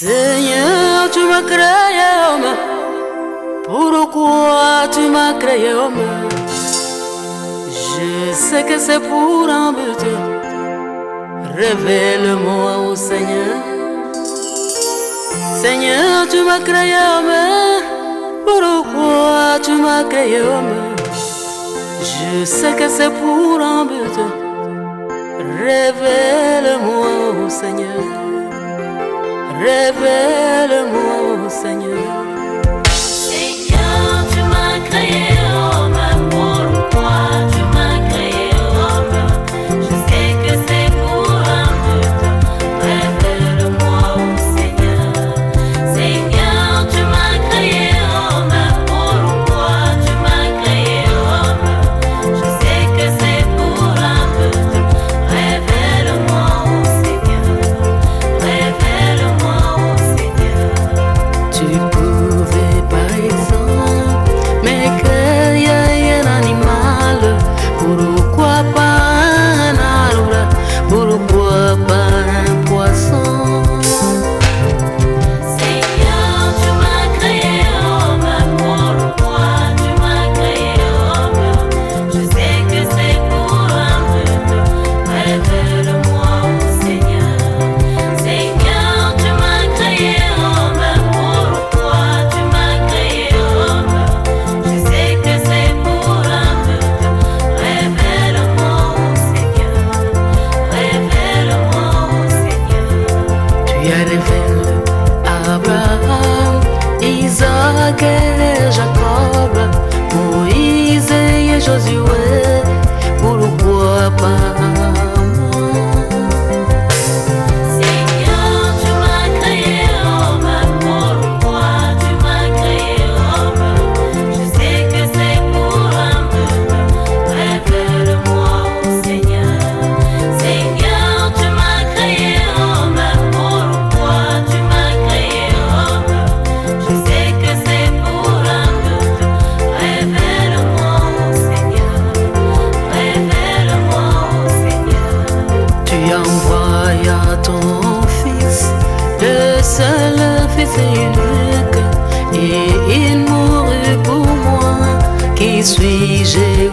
Seigneur, tu m'as créé homme. Pourquoi tu m'as créé homme Je sais que c'est pour un but. Révèle-moi, au Seigneur. Seigneur, tu m'as créé homme. Pourquoi tu m'as créé homme Je sais que c'est pour un but. Révèle-moi, au Seigneur. Révèle-moi, Seigneur. 歌。et il mourut pour moi. Qui suis-je?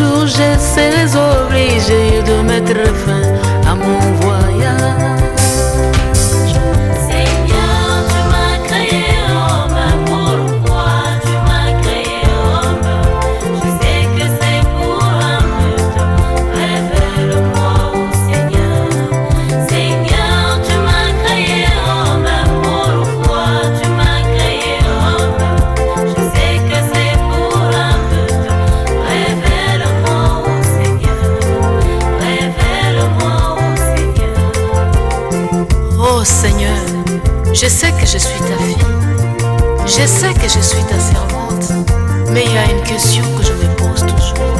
jugez, serez obligé de mettre fin. Je sais que je suis ta fille. Je sais que je suis ta servante. Mais il y a une question que je me pose toujours.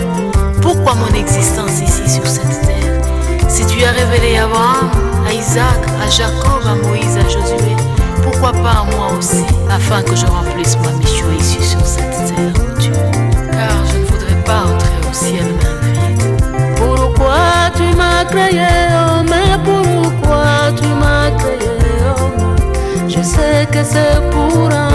Pourquoi mon existence ici sur cette terre? Si tu as révélé Abraham, à Isaac, à Jacob, à Moïse, à Josué, pourquoi pas à moi aussi, afin que je remplisse ma mission ici sur cette terre, mon Dieu? Car je ne voudrais pas entrer au ciel même vide. Pourquoi tu m'as créé? ke sepura